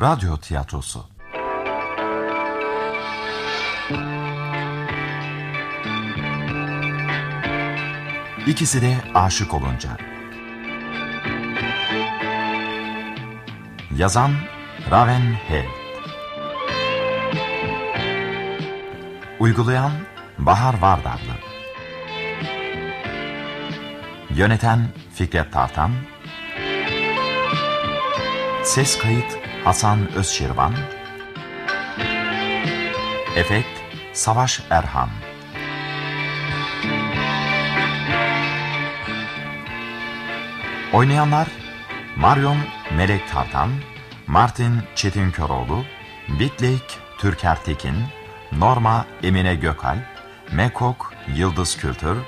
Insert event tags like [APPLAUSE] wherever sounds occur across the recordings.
Radyo Tiyatrosu İkisi de aşık olunca. Yazan Raven H. Uygulayan Bahar Vardarlı. Yöneten Fikret Tartan. Ses kayıt Hasan Özşirvan. Efekt Savaş Erhan. Oynayanlar Marion Melek Tartan, Martin Çetin Köroğlu, Bitlek Türker Tekin, Norma Emine Gökalp, Mekok Yıldız Kültür,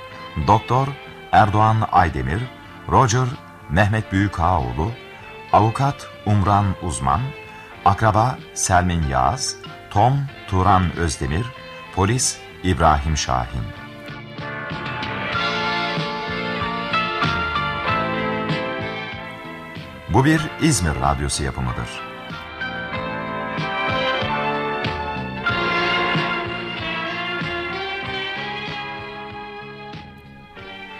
Doktor Erdoğan Aydemir, Roger Mehmet Büyükağoğlu, Avukat Umran Uzman, Akraba Selmin Yağız, Tom Turan Özdemir, Polis İbrahim Şahin. Bu bir İzmir Radyosu yapımıdır.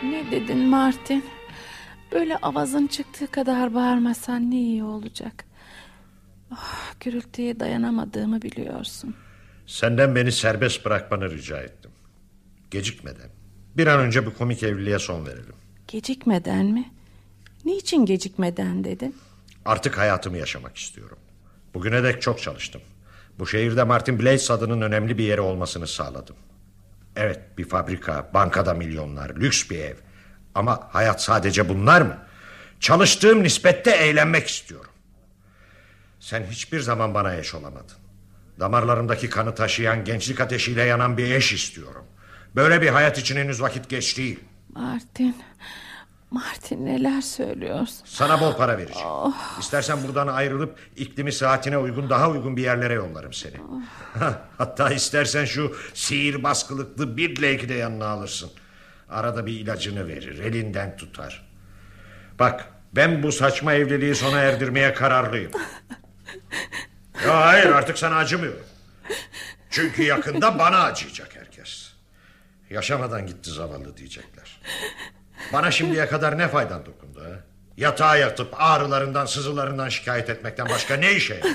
Ne dedin Martin? Böyle avazın çıktığı kadar bağırmasan ne iyi olacak. Oh, gürültüye dayanamadığımı biliyorsun. Senden beni serbest bırakmanı rica ettim. Gecikmeden. Bir an önce bu komik evliliğe son verelim. Gecikmeden mi? Niçin gecikmeden dedin? Artık hayatımı yaşamak istiyorum. Bugüne dek çok çalıştım. Bu şehirde Martin Blaze adının önemli bir yeri olmasını sağladım. Evet bir fabrika, bankada milyonlar, lüks bir ev. Ama hayat sadece bunlar mı? Çalıştığım nispette eğlenmek istiyorum. Sen hiçbir zaman bana eş olamadın. Damarlarımdaki kanı taşıyan gençlik ateşiyle yanan bir eş istiyorum. Böyle bir hayat için henüz vakit geç değil. Martin, Martin neler söylüyorsun? Sana bol para vereceğim. Oh. İstersen buradan ayrılıp iklimi saatine uygun daha uygun bir yerlere yollarım seni. Oh. [LAUGHS] Hatta istersen şu sihir baskılıklı bir de yanına alırsın. Arada bir ilacını verir, elinden tutar. Bak ben bu saçma evliliği sona erdirmeye kararlıyım. ya hayır artık sana acımıyorum. Çünkü yakında bana acıyacak herkes. Yaşamadan gitti zavallı diyecekler. Bana şimdiye kadar ne faydan dokundu ha? Yatağa yatıp ağrılarından sızılarından şikayet etmekten başka ne işe yaradı?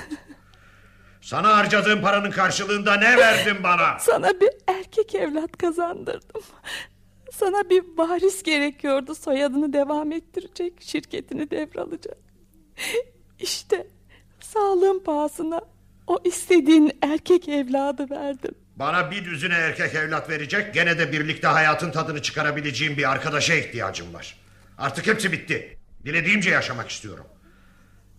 Sana harcadığım paranın karşılığında ne verdin bana? Sana bir erkek evlat kazandırdım. Sana bir varis gerekiyordu soyadını devam ettirecek, şirketini devralacak. İşte sağlığın pahasına o istediğin erkek evladı verdim. Bana bir düzine erkek evlat verecek gene de birlikte hayatın tadını çıkarabileceğim bir arkadaşa ihtiyacım var. Artık hepsi bitti. Dilediğimce yaşamak istiyorum.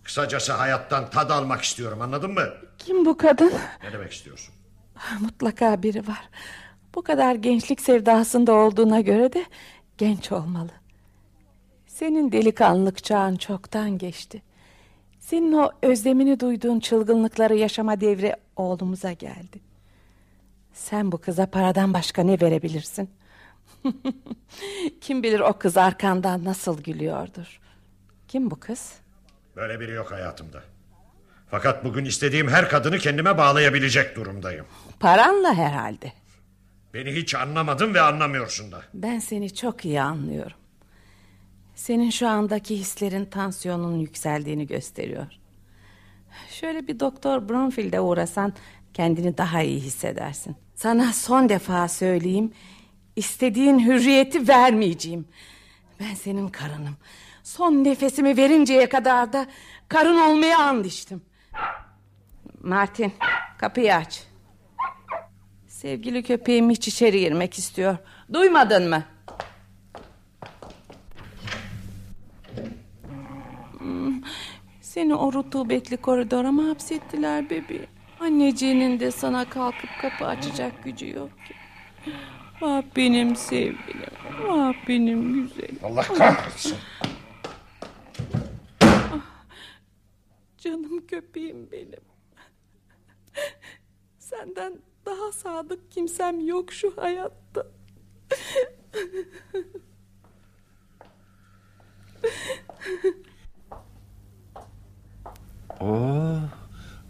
Kısacası hayattan tad almak istiyorum anladın mı? Kim bu kadın? Ne demek istiyorsun? Mutlaka biri var. Bu kadar gençlik sevdasında olduğuna göre de genç olmalı. Senin delikanlılık çağın çoktan geçti. Senin o özlemini duyduğun çılgınlıkları yaşama devri oğlumuza geldi. Sen bu kıza paradan başka ne verebilirsin? [LAUGHS] Kim bilir o kız arkandan nasıl gülüyordur. Kim bu kız? Böyle biri yok hayatımda. Fakat bugün istediğim her kadını kendime bağlayabilecek durumdayım. Paranla herhalde. Beni hiç anlamadın ve anlamıyorsun da. Ben seni çok iyi anlıyorum. Senin şu andaki hislerin tansiyonun yükseldiğini gösteriyor. Şöyle bir doktor Bromfield'e uğrasan kendini daha iyi hissedersin. Sana son defa söyleyeyim. İstediğin hürriyeti vermeyeceğim. Ben senin karınım. Son nefesimi verinceye kadar da karın olmaya and içtim. Martin kapıyı aç. Sevgili köpeğim hiç içeri girmek istiyor. Duymadın mı? Hmm, seni o rutubetli koridora mı hapsettiler bebeğim? Anneciğinin de sana kalkıp kapı açacak gücü yok ki. Ah benim sevgilim. Ah benim güzelim. Allah kahretsin. Ah, canım köpeğim benim. Senden daha sadık kimsem yok şu hayatta. [LAUGHS] Oo,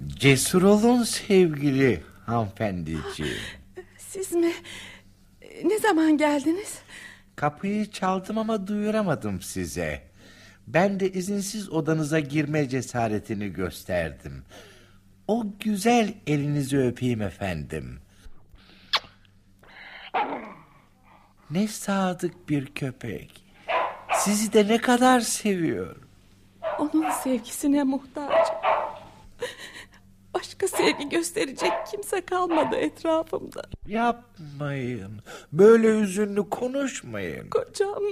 Cesur olun sevgili hanımefendiciğim. Siz mi? Ne zaman geldiniz? Kapıyı çaldım ama duyuramadım size. Ben de izinsiz odanıza girme cesaretini gösterdim. O güzel elinizi öpeyim efendim. Ne sadık bir köpek. Sizi de ne kadar seviyor. Onun sevgisine muhtacım. Başka sevgi gösterecek kimse kalmadı etrafımda. Yapmayın. Böyle üzünlü konuşmayın. Kocam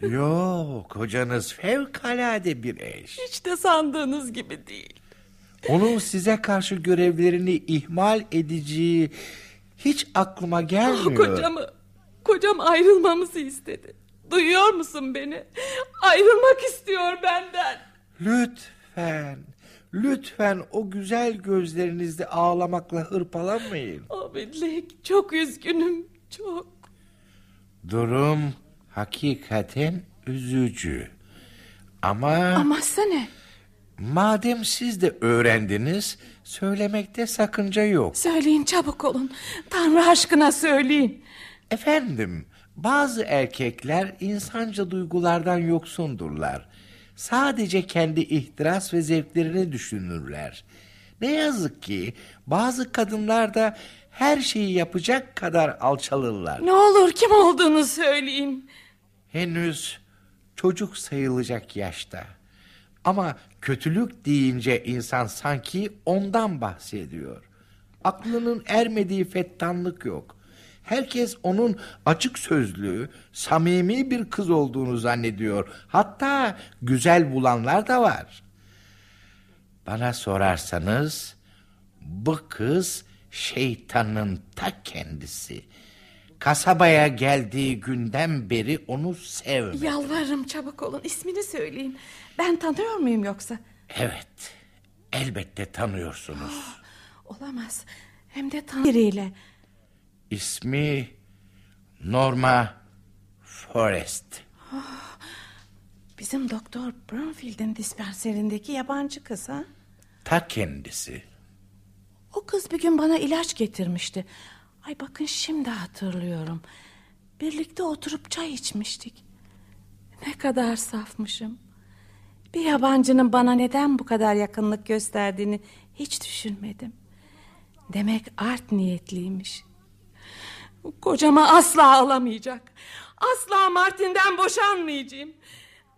Yok, kocanız fevkalade bir eş. hiç de sandığınız gibi değil. Onun size karşı görevlerini ihmal edeceği hiç aklıma gelmiyor. Kocamı, kocam ayrılmamızı istedi. Duyuyor musun beni? Ayrılmak istiyor benden. Lütfen, lütfen o güzel gözlerinizde ağlamakla hırpalamayın. Abidlik çok üzgünüm çok. Durum hakikaten üzücü. Ama Ama ne? Madem siz de öğrendiniz, söylemekte sakınca yok. Söyleyin çabuk olun. Tanrı aşkına söyleyin. Efendim, bazı erkekler insanca duygulardan yoksundurlar. Sadece kendi ihtiras ve zevklerini düşünürler. Ne yazık ki bazı kadınlar da her şeyi yapacak kadar alçalırlar. Ne olur kim olduğunu söyleyin. Henüz çocuk sayılacak yaşta. Ama kötülük deyince insan sanki ondan bahsediyor. Aklının ermediği fettanlık yok. Herkes onun açık sözlü, samimi bir kız olduğunu zannediyor. Hatta güzel bulanlar da var. Bana sorarsanız bu kız şeytanın ta kendisi. Kasabaya geldiği günden beri onu sevmedim. Yalvarırım çabuk olun ismini söyleyin. Ben tanıyor muyum yoksa? Evet, elbette tanıyorsunuz. [GASPS] Olamaz. Hem de tanrı biriyle. İsmi Norma Forrest. [GASPS] Bizim doktor Brunfield'in dispanserindeki yabancı kız ha? Ta kendisi. O kız bir gün bana ilaç getirmişti. Ay bakın şimdi hatırlıyorum. Birlikte oturup çay içmiştik. Ne kadar safmışım. Bir yabancının bana neden bu kadar yakınlık gösterdiğini hiç düşünmedim. Demek art niyetliymiş. Kocama asla alamayacak. Asla Martin'den boşanmayacağım.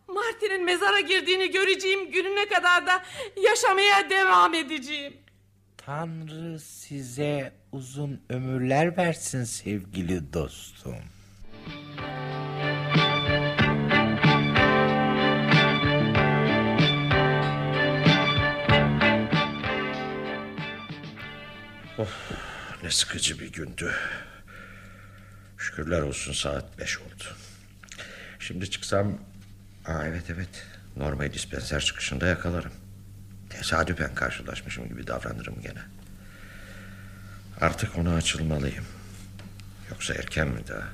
Martin'in mezara girdiğini göreceğim gününe kadar da yaşamaya devam edeceğim. Tanrı size uzun ömürler versin sevgili dostum. Ne sıkıcı bir gündü. Şükürler olsun saat beş oldu. Şimdi çıksam... Aa, evet evet. Normal dispenser çıkışında yakalarım. Tesadüfen karşılaşmışım gibi davranırım gene. Artık ona açılmalıyım. Yoksa erken mi daha?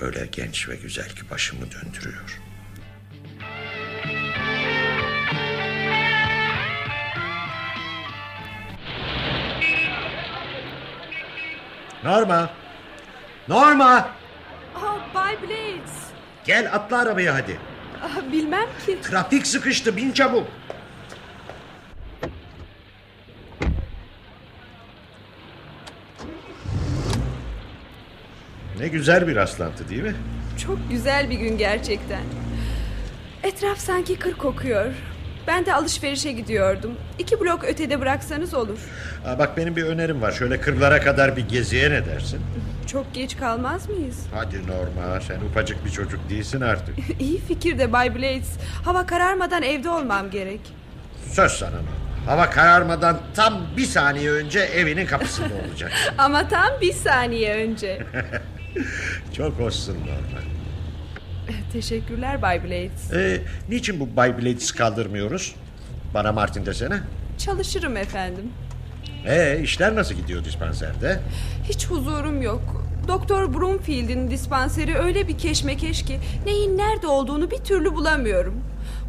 Öyle genç ve güzel ki başımı döndürüyor. Norma! Norma! Aa, Bay Blades. Gel atla arabaya hadi. Aa, bilmem ki. Trafik sıkıştı bin çabuk. Ne güzel bir rastlantı değil mi? Çok güzel bir gün gerçekten. Etraf sanki kır kokuyor. Ben de alışverişe gidiyordum. İki blok ötede bıraksanız olur. Aa, bak benim bir önerim var. Şöyle kırlara kadar bir geziye ne dersin? Çok geç kalmaz mıyız? Hadi Norma sen ufacık bir çocuk değilsin artık. [LAUGHS] İyi fikir de Bay Blades. Hava kararmadan evde olmam gerek. Söz sana Norma. Hava kararmadan tam bir saniye önce evinin kapısında [LAUGHS] olacaksın. Ama tam bir saniye önce. [LAUGHS] Çok hoşsun Norma. Teşekkürler Bay Blades. Ee, niçin bu Bay Blades'i kaldırmıyoruz? Bana Martin desene. Çalışırım efendim. Ee, işler nasıl gidiyor dispanserde? Hiç huzurum yok. Doktor Broomfield'in dispanseri öyle bir keşmekeş ki neyin nerede olduğunu bir türlü bulamıyorum.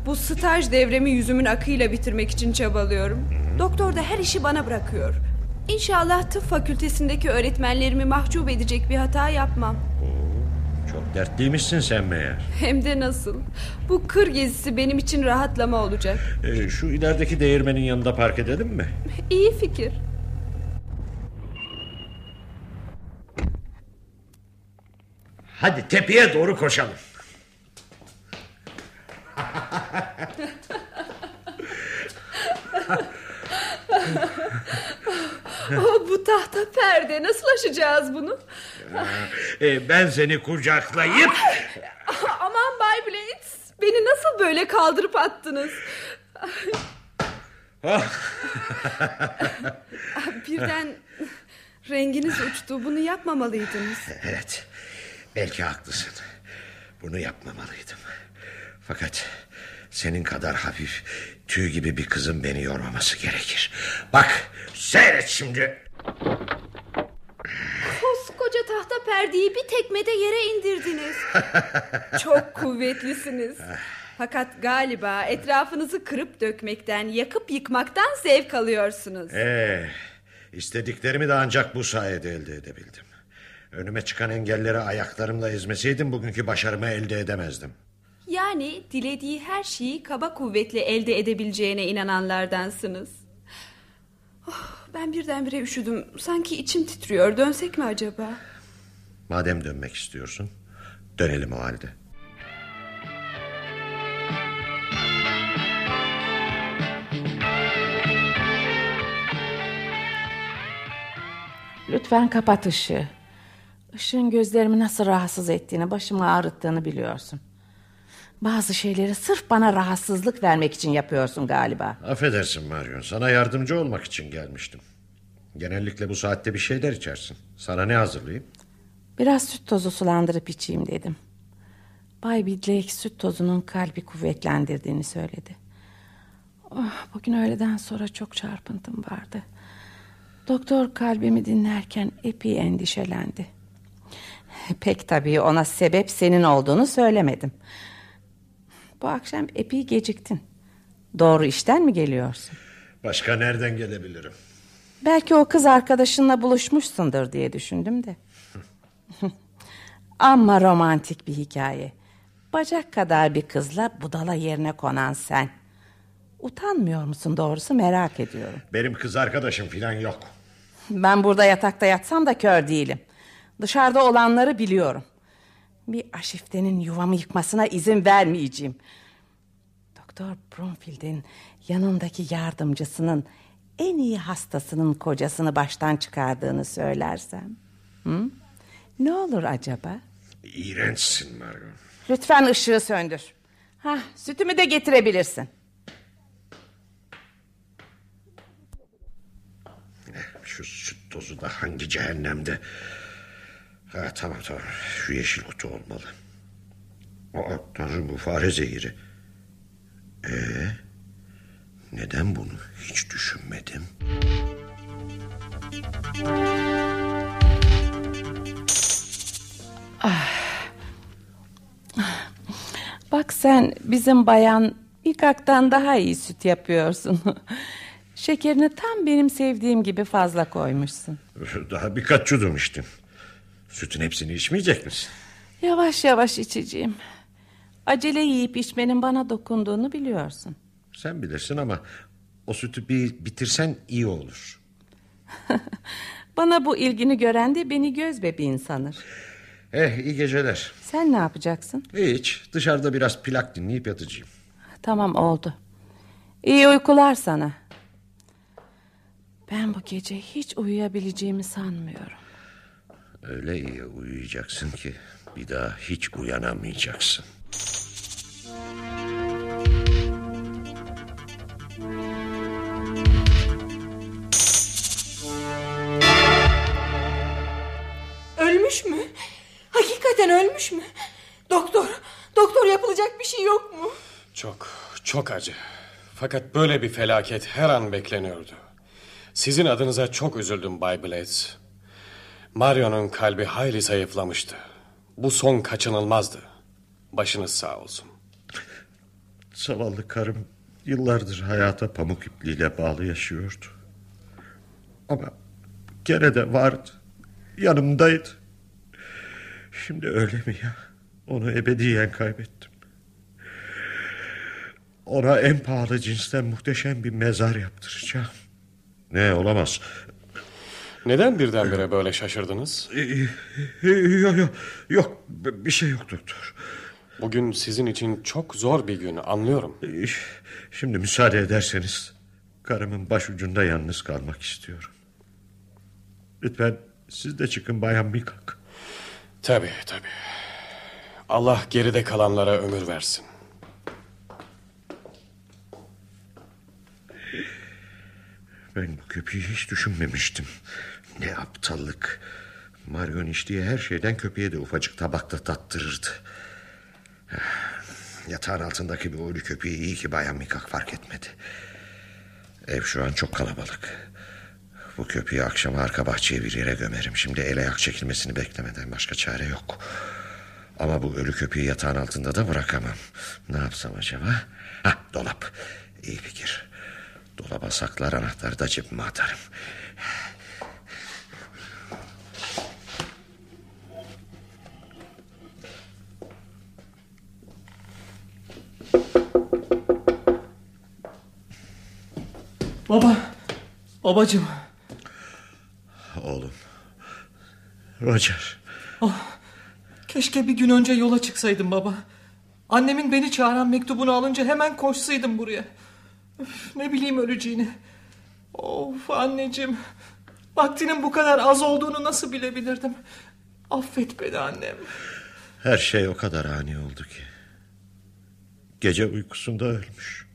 Bu staj devremi yüzümün akıyla bitirmek için çabalıyorum. Doktor da her işi bana bırakıyor. İnşallah tıp fakültesindeki öğretmenlerimi mahcup edecek bir hata yapmam. Dertliymişsin sen meğer. Hem de nasıl. Bu kır gezisi benim için rahatlama olacak. Ee, şu ilerideki değirmenin yanında park edelim mi? İyi fikir. Hadi tepeye doğru koşalım. [LAUGHS] Oh, bu tahta perde. Nasıl aşacağız bunu? Ee, ben seni kucaklayıp... Aman Bay Blades. Beni nasıl böyle kaldırıp attınız? [LAUGHS] Birden renginiz uçtu. Bunu yapmamalıydınız. Evet, belki haklısın. Bunu yapmamalıydım. Fakat senin kadar hafif, tüy gibi bir kızın beni yormaması gerekir. Bak, seyret şimdi. Tahta perdeyi bir tekmede yere indirdiniz. [LAUGHS] Çok kuvvetlisiniz. Fakat galiba etrafınızı kırıp dökmekten, yakıp yıkmaktan zevk alıyorsunuz. Ee, istediklerimi de ancak bu sayede elde edebildim. Önüme çıkan engelleri ayaklarımla ezmeseydim bugünkü başarımı elde edemezdim. Yani dilediği her şeyi kaba kuvvetle elde edebileceğine inananlardansınız. Oh, ben birdenbire üşüdüm. Sanki içim titriyor. Dönsek mi acaba? Madem dönmek istiyorsun, dönelim o halde. Lütfen kapat ışığı. Işığın gözlerimi nasıl rahatsız ettiğini, başımı ağrıttığını biliyorsun. Bazı şeyleri sırf bana rahatsızlık vermek için yapıyorsun galiba. Affedersin Marion, sana yardımcı olmak için gelmiştim. Genellikle bu saatte bir şeyler içersin. Sana ne hazırlayayım? Biraz süt tozu sulandırıp içeyim dedim. Bay Bidlake süt tozunun kalbi kuvvetlendirdiğini söyledi. Oh, bugün öğleden sonra çok çarpıntım vardı. Doktor kalbimi dinlerken epey endişelendi. [LAUGHS] Pek tabii ona sebep senin olduğunu söylemedim. Bu akşam epey geciktin. Doğru işten mi geliyorsun? Başka nereden gelebilirim? Belki o kız arkadaşınla buluşmuşsundur diye düşündüm de. [LAUGHS] Ama romantik bir hikaye. Bacak kadar bir kızla budala yerine konan sen. Utanmıyor musun doğrusu merak ediyorum. Benim kız arkadaşım falan yok. Ben burada yatakta yatsam da kör değilim. Dışarıda olanları biliyorum. Bir aşiftenin yuvamı yıkmasına izin vermeyeceğim. Doktor Brunfield'in yanındaki yardımcısının en iyi hastasının kocasını baştan çıkardığını söylersem. Hı? Ne olur acaba? İğrençsin Marion. Lütfen ışığı söndür. Hah, sütümü de getirebilirsin. Şu süt tozu da hangi cehennemde? Ha, tamam tamam şu yeşil kutu olmalı. Aa, tanrım bu fare zehiri. Ee, neden bunu hiç düşünmedim? Bak sen bizim bayan İkak'tan daha iyi süt yapıyorsun. [LAUGHS] Şekerini tam benim sevdiğim gibi fazla koymuşsun. Daha birkaç yudum içtim. Sütün hepsini içmeyecek misin? Yavaş yavaş içeceğim. Acele yiyip içmenin bana dokunduğunu biliyorsun. Sen bilirsin ama o sütü bir bitirsen iyi olur. [LAUGHS] Bana bu ilgini gören de beni göz bebeğin sanır. Eh iyi geceler. Sen ne yapacaksın? Hiç dışarıda biraz plak dinleyip yatacağım. Tamam oldu. İyi uykular sana. Ben bu gece hiç uyuyabileceğimi sanmıyorum. Öyle iyi uyuyacaksın ki bir daha hiç uyanamayacaksın. Ölmüş mü? Hakikaten ölmüş mü? Doktor, doktor yapılacak bir şey yok mu? Çok, çok acı. Fakat böyle bir felaket her an bekleniyordu. Sizin adınıza çok üzüldüm Bay Blades. Mario'nun kalbi hayli zayıflamıştı. Bu son kaçınılmazdı. Başınız sağ olsun. Zavallı karım yıllardır hayata pamuk ipliğiyle bağlı yaşıyordu. Ama gene de vardı. Yanımdaydı. Şimdi öyle mi ya? Onu ebediyen kaybettim. Ona en pahalı cinsten muhteşem bir mezar yaptıracağım. Ne olamaz. Neden birdenbire böyle şaşırdınız? Yok yok yok bir şey yok doktor. Bugün sizin için çok zor bir gün anlıyorum. Şimdi müsaade ederseniz karımın başucunda yalnız kalmak istiyorum. Lütfen siz de çıkın Bayan Mikak. Tabii tabii. Allah geride kalanlara ömür versin. Ben bu köpeği hiç düşünmemiştim. Ne aptallık. Marion içtiği her şeyden köpeğe de ufacık tabakta tattırırdı. Yatağın altındaki bir ölü köpeği iyi ki Bayan Mikak fark etmedi. Ev şu an çok kalabalık. Bu köpeği akşam arka bahçeye bir yere gömerim. Şimdi el ayak çekilmesini beklemeden başka çare yok. Ama bu ölü köpeği yatağın altında da bırakamam. Ne yapsam acaba? Ha dolap. İyi fikir. Dolaba saklar anahtarı da cebime atarım. Baba, babacığım. Oğlum. Roger. Oh, keşke bir gün önce yola çıksaydım baba. Annemin beni çağıran mektubunu alınca hemen koşsaydım buraya. Öf, ne bileyim öleceğini. Of anneciğim. Vaktinin bu kadar az olduğunu nasıl bilebilirdim? Affet beni annem. Her şey o kadar ani oldu ki. Gece uykusunda ölmüş.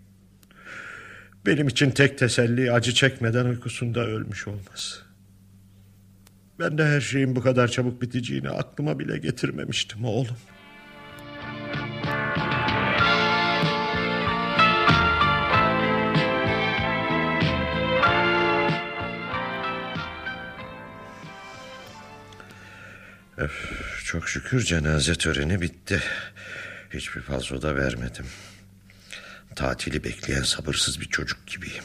Benim için tek teselli acı çekmeden uykusunda ölmüş olması. Ben de her şeyin bu kadar çabuk biteceğini aklıma bile getirmemiştim oğlum. Öf, çok şükür cenaze töreni bitti. Hiçbir falso da vermedim. Tatili bekleyen sabırsız bir çocuk gibiyim.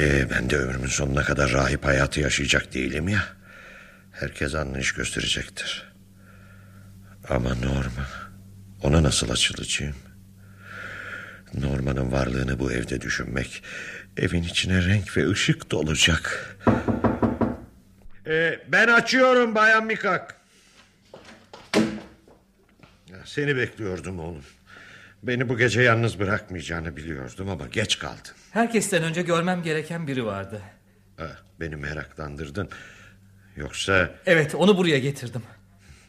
Ee, ben de ömrümün sonuna kadar rahip hayatı yaşayacak değilim ya. Herkes anlayış gösterecektir. Ama Norma, ona nasıl açılacağım? Norma'nın varlığını bu evde düşünmek... ...evin içine renk ve ışık dolacak. Ee, ben açıyorum Bayan Mikak. Seni bekliyordum oğlum. Beni bu gece yalnız bırakmayacağını biliyordum ama geç kaldın. Herkesten önce görmem gereken biri vardı. Ha, beni meraklandırdın. Yoksa... Evet onu buraya getirdim.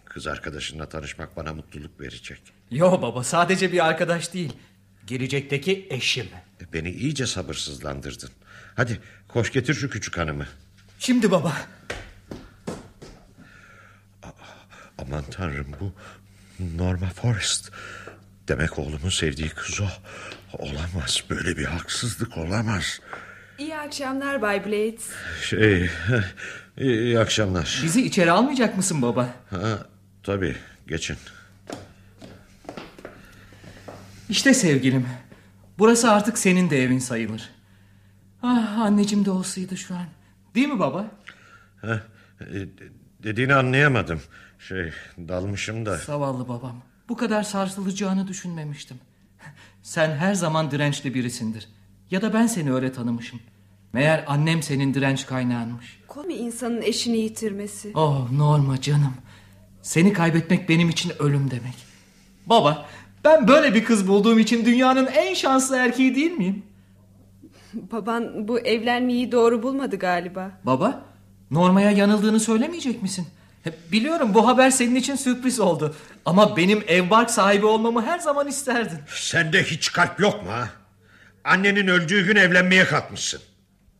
Kız arkadaşınla tanışmak bana mutluluk verecek. Yo baba sadece bir arkadaş değil. Gelecekteki eşim. E, beni iyice sabırsızlandırdın. Hadi koş getir şu küçük hanımı. Şimdi baba. Aman tanrım bu Norma Forrest. Demek oğlumun sevdiği kız o. Olamaz böyle bir haksızlık olamaz. İyi akşamlar Bay Blades. Şey [LAUGHS] iyi akşamlar. Bizi içeri almayacak mısın baba? Ha, tabii geçin. İşte sevgilim. Burası artık senin de evin sayılır. Ah anneciğim de olsaydı şu an. Değil mi baba? Ha, dediğini anlayamadım. Şey dalmışım da. Zavallı babam. Bu kadar sarsılacağını düşünmemiştim. Sen her zaman dirençli birisindir. Ya da ben seni öyle tanımışım. Meğer annem senin direnç kaynağınmış. Komi insanın eşini yitirmesi. Oh Norma canım. Seni kaybetmek benim için ölüm demek. Baba ben böyle bir kız bulduğum için dünyanın en şanslı erkeği değil miyim? Baban bu evlenmeyi doğru bulmadı galiba. Baba Norma'ya yanıldığını söylemeyecek misin? Biliyorum bu haber senin için sürpriz oldu. Ama benim ev bark sahibi olmamı her zaman isterdin. Sende hiç kalp yok mu ha? Annenin öldüğü gün evlenmeye kalkmışsın.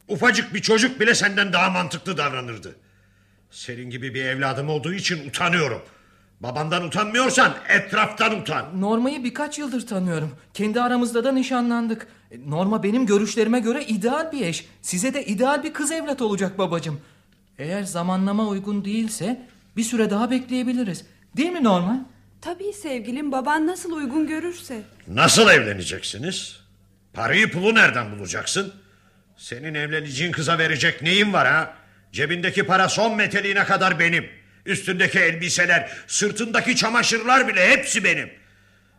Ufacık bir çocuk bile senden daha mantıklı davranırdı. Senin gibi bir evladım olduğu için utanıyorum. Babandan utanmıyorsan etraftan utan. Norma'yı birkaç yıldır tanıyorum. Kendi aramızda da nişanlandık. Norma benim görüşlerime göre ideal bir eş. Size de ideal bir kız evlat olacak babacığım. Eğer zamanlama uygun değilse bir süre daha bekleyebiliriz. Değil mi Norma? Tabii sevgilim baban nasıl uygun görürse. Nasıl evleneceksiniz? Parayı pulu nereden bulacaksın? Senin evleneceğin kıza verecek neyin var ha? Cebindeki para son meteliğine kadar benim. Üstündeki elbiseler, sırtındaki çamaşırlar bile hepsi benim.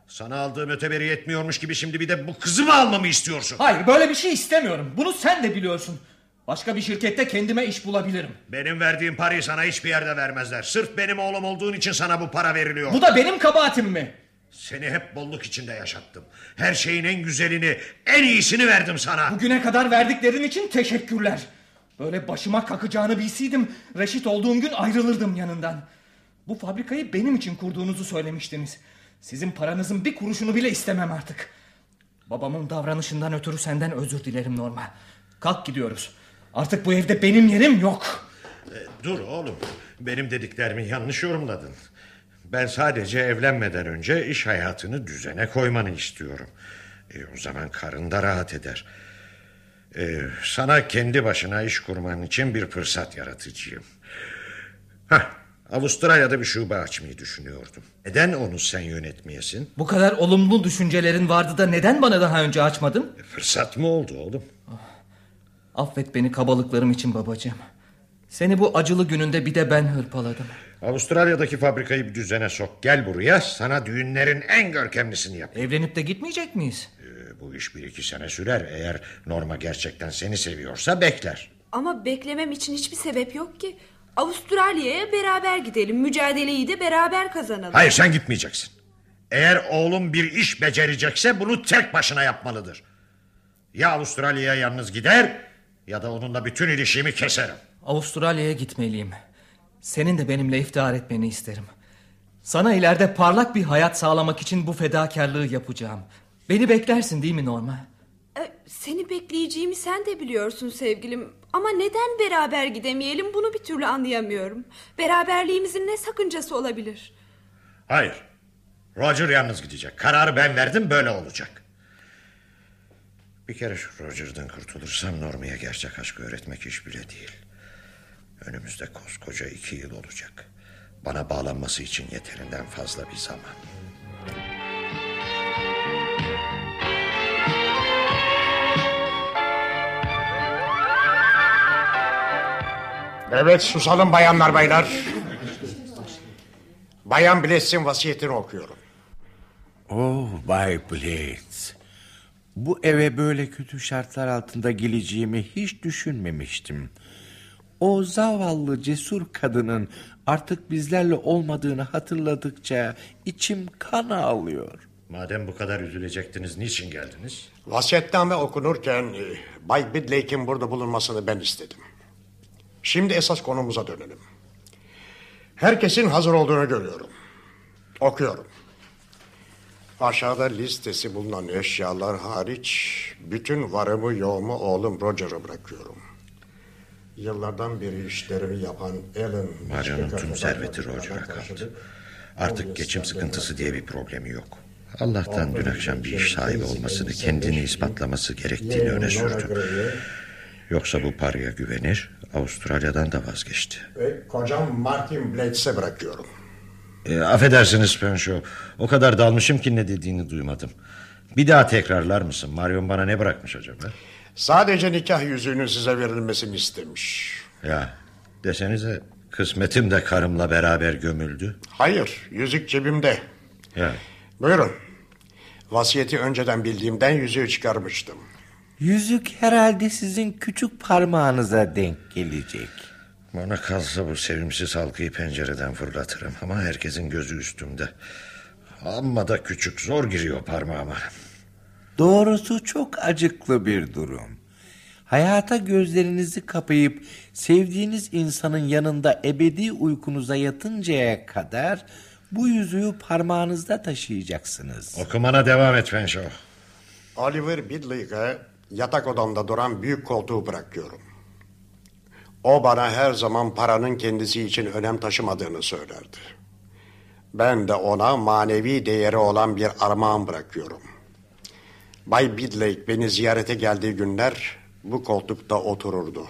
Sana aldığım öteberi yetmiyormuş gibi şimdi bir de bu kızı mı almamı istiyorsun? Hayır böyle bir şey istemiyorum. Bunu sen de biliyorsun. Başka bir şirkette kendime iş bulabilirim. Benim verdiğim parayı sana hiçbir yerde vermezler. Sırf benim oğlum olduğun için sana bu para veriliyor. Bu da benim kabahatim mi? Seni hep bolluk içinde yaşattım. Her şeyin en güzelini, en iyisini verdim sana. Bugüne kadar verdiklerin için teşekkürler. Böyle başıma kakacağını bilseydim reşit olduğum gün ayrılırdım yanından. Bu fabrikayı benim için kurduğunuzu söylemiştiniz. Sizin paranızın bir kuruşunu bile istemem artık. Babamın davranışından ötürü senden özür dilerim Norma. Kalk gidiyoruz. Artık bu evde benim yerim yok. E, dur oğlum. Benim dediklerimi yanlış yorumladın. Ben sadece evlenmeden önce iş hayatını düzene koymanı istiyorum. E, o zaman karın da rahat eder. E, sana kendi başına iş kurman için bir fırsat yaratıcıyım. Hah, Avustralya'da bir şube açmayı düşünüyordum. Neden onu sen yönetmeyesin? Bu kadar olumlu düşüncelerin vardı da neden bana daha önce açmadın? E, fırsat mı oldu oğlum? Affet beni kabalıklarım için babacığım. Seni bu acılı gününde bir de ben hırpaladım. Avustralya'daki fabrikayı bir düzene sok. Gel buraya sana düğünlerin en görkemlisini yap. Evlenip de gitmeyecek miyiz? Ee, bu iş bir iki sene sürer. Eğer Norma gerçekten seni seviyorsa bekler. Ama beklemem için hiçbir sebep yok ki. Avustralya'ya beraber gidelim. Mücadeleyi de beraber kazanalım. Hayır sen gitmeyeceksin. Eğer oğlum bir iş becerecekse bunu tek başına yapmalıdır. Ya Avustralya'ya yalnız gider ya da onunla bütün ilişkimi keserim. Avustralya'ya gitmeliyim. Senin de benimle iftihar etmeni isterim. Sana ileride parlak bir hayat sağlamak için bu fedakarlığı yapacağım. Beni beklersin değil mi Norma? Ee, seni bekleyeceğimi sen de biliyorsun sevgilim. Ama neden beraber gidemeyelim bunu bir türlü anlayamıyorum. Beraberliğimizin ne sakıncası olabilir? Hayır. Roger yalnız gidecek. Kararı ben verdim böyle olacak. Bir kere şu Roger'dan kurtulursam Norma'ya gerçek aşkı öğretmek iş bile değil. Önümüzde koskoca iki yıl olacak. Bana bağlanması için yeterinden fazla bir zaman. Evet susalım bayanlar baylar. Bayan Bless'in vasiyetini okuyorum. Oh Bay Blades. Bu eve böyle kötü şartlar altında geleceğimi hiç düşünmemiştim. O zavallı cesur kadının artık bizlerle olmadığını hatırladıkça içim kan ağlıyor. Madem bu kadar üzülecektiniz niçin geldiniz? Vasiyetname okunurken e, Bay Bidlake'in burada bulunmasını ben istedim. Şimdi esas konumuza dönelim. Herkesin hazır olduğunu görüyorum. Okuyorum. Aşağıda listesi bulunan eşyalar hariç bütün varımı yoğumu oğlum Roger'a bırakıyorum. Yıllardan beri işlerimi yapan Alan... Mario'nun tüm serveti Roger'a kaldı. Artık geçim sıkıntısı diye bir problemi yok. Allah'tan dün akşam bir iş sahibi olmasını, kendini ispatlaması gerektiğini öne sürdü. Yoksa bu paraya güvenir, Avustralya'dan da vazgeçti. Ve kocam Martin Blades'e bırakıyorum. E, affedersiniz Penshaw. O kadar dalmışım ki ne dediğini duymadım. Bir daha tekrarlar mısın? Marion bana ne bırakmış acaba? Sadece nikah yüzüğünün size verilmesini istemiş. Ya desenize kısmetim de karımla beraber gömüldü. Hayır, yüzük cebimde. Ya. Buyurun. Vasiyeti önceden bildiğimden yüzüğü çıkarmıştım. Yüzük herhalde sizin küçük parmağınıza denk gelecek. Bana kalsa bu sevimsiz halkayı pencereden fırlatırım ama herkesin gözü üstümde. Amma da küçük zor giriyor parmağıma. Doğrusu çok acıklı bir durum. Hayata gözlerinizi kapayıp sevdiğiniz insanın yanında ebedi uykunuza yatıncaya kadar bu yüzüğü parmağınızda taşıyacaksınız. Okumana devam et Penshaw. Oliver Bidley'e yatak odamda duran büyük koltuğu bırakıyorum. O bana her zaman paranın kendisi için önem taşımadığını söylerdi. Ben de ona manevi değeri olan bir armağan bırakıyorum. Bay Bidlake beni ziyarete geldiği günler bu koltukta otururdu.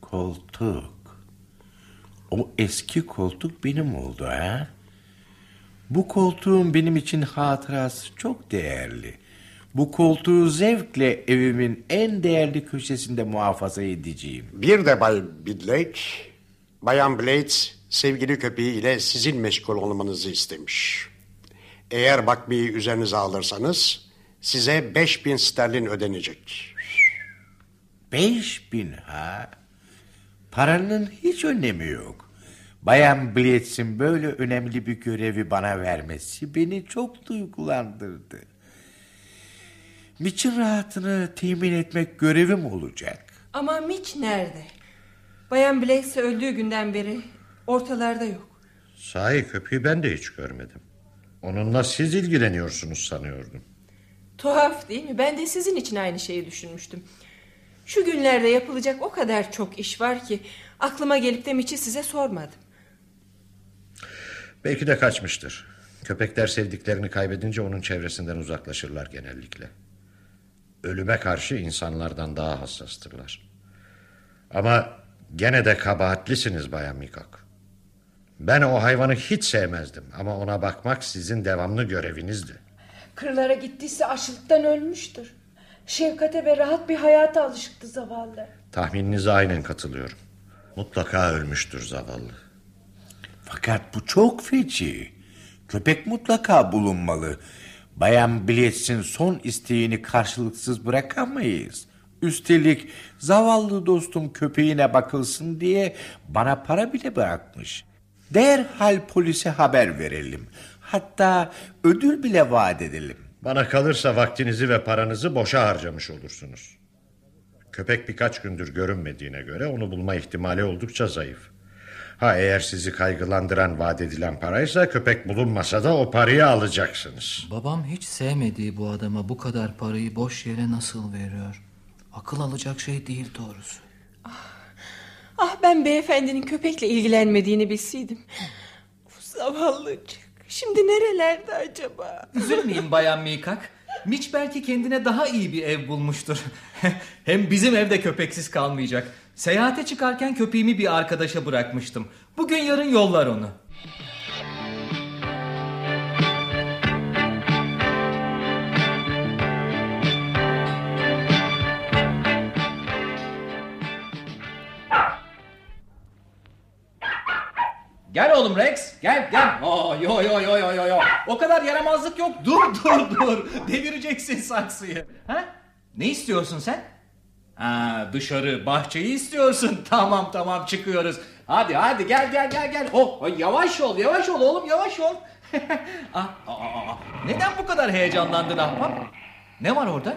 Koltuk. O eski koltuk benim oldu ha? Bu koltuğun benim için hatırası çok değerli. Bu koltuğu zevkle evimin en değerli köşesinde muhafaza edeceğim. Bir de Bay Bidlake, Bayan Blades sevgili köpeği ile sizin meşgul olmanızı istemiş. Eğer bakmayı üzerinize alırsanız size 5000 sterlin ödenecek. Beş bin ha? Paranın hiç önemi yok. Bayan Blades'in böyle önemli bir görevi bana vermesi beni çok duygulandırdı. Mitch'in rahatını temin etmek görevim olacak. Ama Mitch nerede? Bayan Blaze öldüğü günden beri ortalarda yok. Sahi köpeği ben de hiç görmedim. Onunla siz ilgileniyorsunuz sanıyordum. Tuhaf değil mi? Ben de sizin için aynı şeyi düşünmüştüm. Şu günlerde yapılacak o kadar çok iş var ki aklıma gelip de Mitch'i size sormadım. Belki de kaçmıştır. Köpekler sevdiklerini kaybedince onun çevresinden uzaklaşırlar genellikle. Ölüme karşı insanlardan daha hassastırlar. Ama gene de kabahatlisiniz Bayan Mikak. Ben o hayvanı hiç sevmezdim ama ona bakmak sizin devamlı görevinizdi. Kırlara gittiyse açlıktan ölmüştür. Şefkate ve rahat bir hayata alışıktı zavallı. Tahmininize aynen katılıyorum. Mutlaka ölmüştür zavallı. Fakat bu çok feci. Köpek mutlaka bulunmalı. Bayan Blitz'in son isteğini karşılıksız bırakamayız. Üstelik zavallı dostum köpeğine bakılsın diye bana para bile bırakmış. Derhal polise haber verelim. Hatta ödül bile vaat edelim. Bana kalırsa vaktinizi ve paranızı boşa harcamış olursunuz. Köpek birkaç gündür görünmediğine göre onu bulma ihtimali oldukça zayıf. Ha eğer sizi kaygılandıran vaat edilen paraysa köpek bulunmasa da o parayı alacaksınız. Babam hiç sevmediği bu adama bu kadar parayı boş yere nasıl veriyor? Akıl alacak şey değil doğrusu. Ah ben beyefendinin köpekle ilgilenmediğini bilseydim. Uf, zavallıcık. Şimdi nerelerde acaba? Üzülmeyin Bayan Mikak. Mitch belki kendine daha iyi bir ev bulmuştur. [LAUGHS] Hem bizim evde köpeksiz kalmayacak. Seyahate çıkarken köpeğimi bir arkadaşa bırakmıştım. Bugün yarın yollar onu. Gel oğlum Rex. Gel gel. Oh, yo yo yo yo yo yo. O kadar yaramazlık yok. Dur dur dur. Devireceksin saksıyı. Ha? Ne istiyorsun sen? Ha, dışarı bahçeyi istiyorsun. [LAUGHS] Tamam tamam çıkıyoruz. Hadi hadi gel gel gel gel. Oh, yavaş ol yavaş ol oğlum yavaş ol. [LAUGHS] ah, aa, aa, neden bu kadar heyecanlandın ahbap? Ne var orada?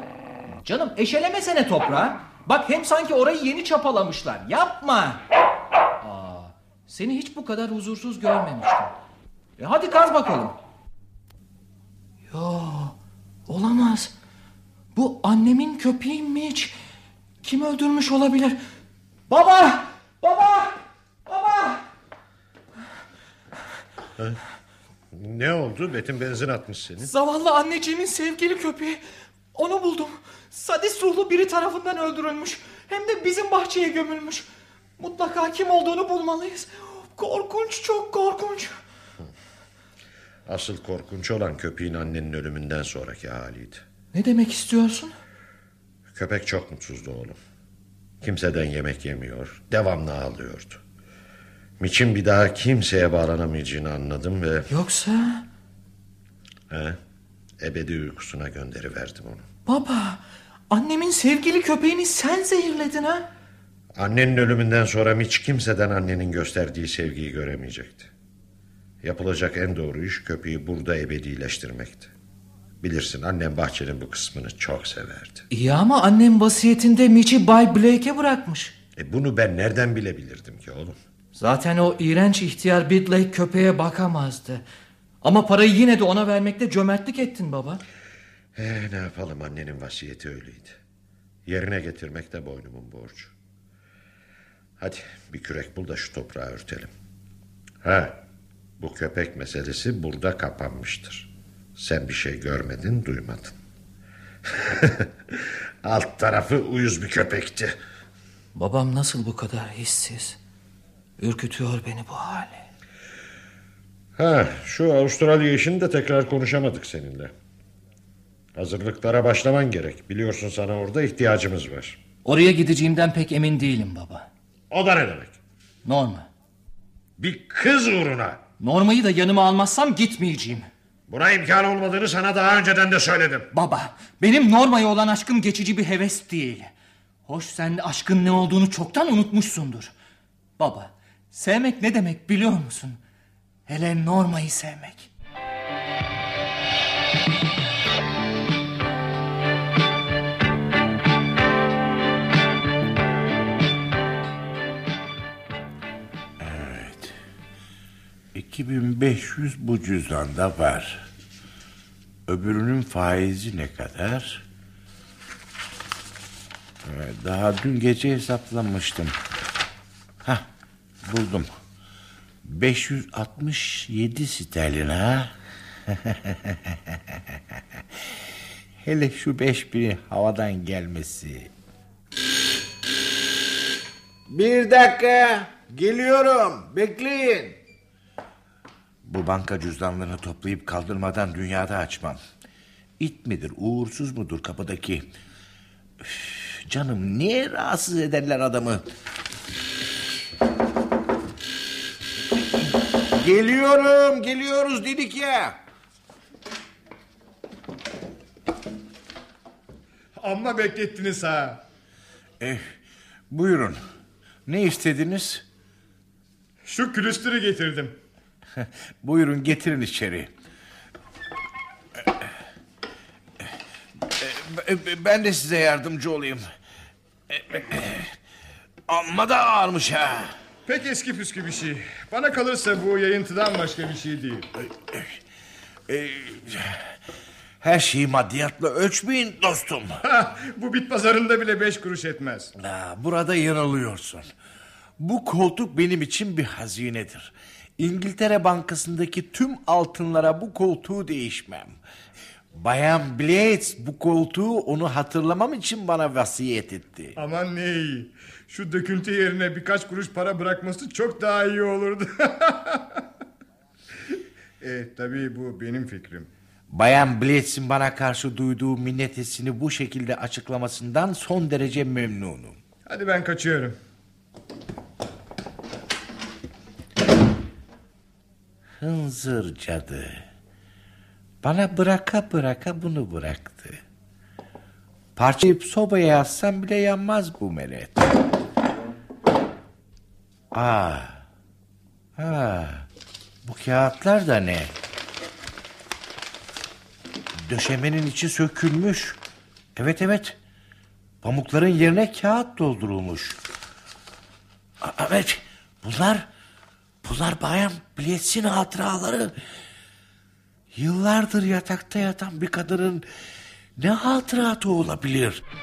Canım eşelemesene toprağı. Bak hem sanki orayı yeni çapalamışlar. Yapma. Aa, seni hiç bu kadar huzursuz görmemiştim. E hadi kaz bakalım. Yo, olamaz. Bu annemin köpeğiymiş. Kim öldürmüş olabilir? Baba! Baba! Baba! Ne oldu? Betin benzin atmış seni. Zavallı anneciğimin sevgili köpeği. Onu buldum. Sadist ruhlu biri tarafından öldürülmüş. Hem de bizim bahçeye gömülmüş. Mutlaka kim olduğunu bulmalıyız. Korkunç, çok korkunç. Asıl korkunç olan köpeğin annenin ölümünden sonraki haliydi. Ne demek istiyorsun? Köpek çok mutsuzdu oğlum. Kimseden yemek yemiyor. Devamlı ağlıyordu. Miçin bir daha kimseye bağlanamayacağını anladım ve... Yoksa... He, ebedi uykusuna gönderiverdim onu. Baba, annemin sevgili köpeğini sen zehirledin ha? Annenin ölümünden sonra Miç kimseden annenin gösterdiği sevgiyi göremeyecekti. Yapılacak en doğru iş köpeği burada ebedileştirmekti. Bilirsin annem bahçenin bu kısmını çok severdi. İyi ama annem vasiyetinde Mitch'i Bay Blake'e bırakmış. E bunu ben nereden bilebilirdim ki oğlum? Zaten o iğrenç ihtiyar Bidlake köpeğe bakamazdı. Ama parayı yine de ona vermekte cömertlik ettin baba. E, ne yapalım annenin vasiyeti öyleydi. Yerine getirmek de boynumun borcu. Hadi bir kürek bul da şu toprağı örtelim. Ha, bu köpek meselesi burada kapanmıştır. Sen bir şey görmedin, duymadın. [LAUGHS] Alt tarafı uyuz bir köpekti. Babam nasıl bu kadar hissiz? Ürkütüyor beni bu hali. Ha, şu Avustralya işini de tekrar konuşamadık seninle. Hazırlıklara başlaman gerek. Biliyorsun sana orada ihtiyacımız var. Oraya gideceğimden pek emin değilim baba. O da ne demek? Norma. Bir kız uğruna. Norma'yı da yanıma almazsam gitmeyeceğim. Buna imkan olmadığını sana daha önceden de söyledim. Baba, benim Norma'ya olan aşkım geçici bir heves değil. Hoş sen aşkın ne olduğunu çoktan unutmuşsundur. Baba, sevmek ne demek biliyor musun? Hele Norma'yı sevmek. 2500 bu cüzdanda var. Öbürünün faizi ne kadar? Daha dün gece hesaplamıştım. Hah, buldum. 567 sterlin ha. [LAUGHS] Hele şu beş bini havadan gelmesi. Bir dakika. Geliyorum. Bekleyin. Bu banka cüzdanlarını toplayıp kaldırmadan dünyada açmam. İt midir, uğursuz mudur kapıdaki? Üf, canım niye rahatsız ederler adamı? Geliyorum, geliyoruz dedik ya. Amma beklettiniz ha. Eh, buyurun. Ne istediniz? Şu külüstürü getirdim. [LAUGHS] buyurun getirin içeri. Ben de size yardımcı olayım. Amma da ağırmış ha. Pek eski püskü bir şey. Bana kalırsa bu yayıntıdan başka bir şey değil. Her şeyi maddiyatla ölçmeyin dostum. [LAUGHS] bu bit pazarında bile beş kuruş etmez. Ha, burada yanılıyorsun. Bu koltuk benim için bir hazinedir. İngiltere Bankası'ndaki tüm altınlara bu koltuğu değişmem. Bayan Blades bu koltuğu onu hatırlamam için bana vasiyet etti. Aman ne iyi. Şu döküntü yerine birkaç kuruş para bırakması çok daha iyi olurdu. [LAUGHS] e, tabii bu benim fikrim. Bayan Blades'in bana karşı duyduğu minnet hissini bu şekilde açıklamasından son derece memnunum. Hadi ben kaçıyorum. Hınzır cadı. Bana bıraka bıraka bunu bıraktı. Parçayıp sobaya yazsam bile yanmaz bu meret. Aa, ha, bu kağıtlar da ne? Döşemenin içi sökülmüş. Evet evet. Pamukların yerine kağıt doldurulmuş. Evet bunlar bunlar bayan Blitz'in hatıraları. Yıllardır yatakta yatan bir kadının ne hatıratı olabilir? [LAUGHS]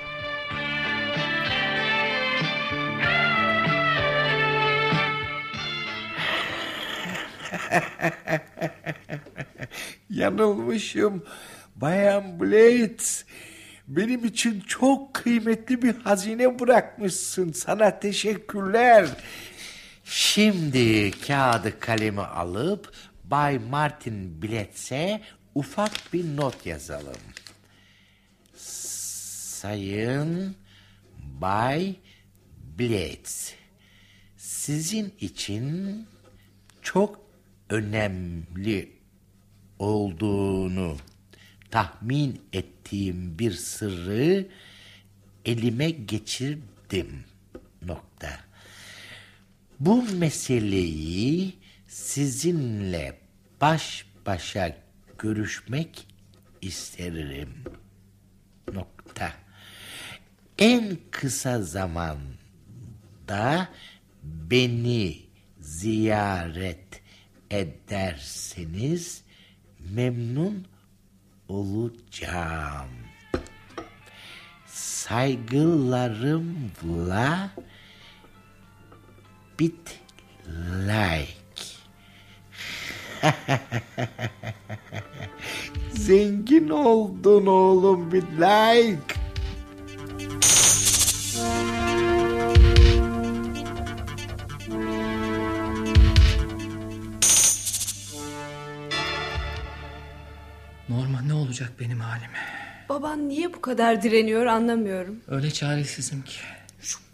Yanılmışım. Bayan Blades. Benim için çok kıymetli bir hazine bırakmışsın. Sana teşekkürler. Şimdi kağıdı kalemi alıp Bay Martin Blades'e ufak bir not yazalım. Sayın Bay Blades. Sizin için çok önemli olduğunu tahmin ettiğim bir sırrı elime geçirdim. Nokta. Bu meseleyi sizinle baş başa görüşmek isterim. Nokta. En kısa zamanda beni ziyaret ederseniz memnun olacağım. Saygılarımla bit like. [LAUGHS] Zengin oldun oğlum bir like. Norma ne olacak benim halime? Baban niye bu kadar direniyor anlamıyorum. Öyle çaresizim ki.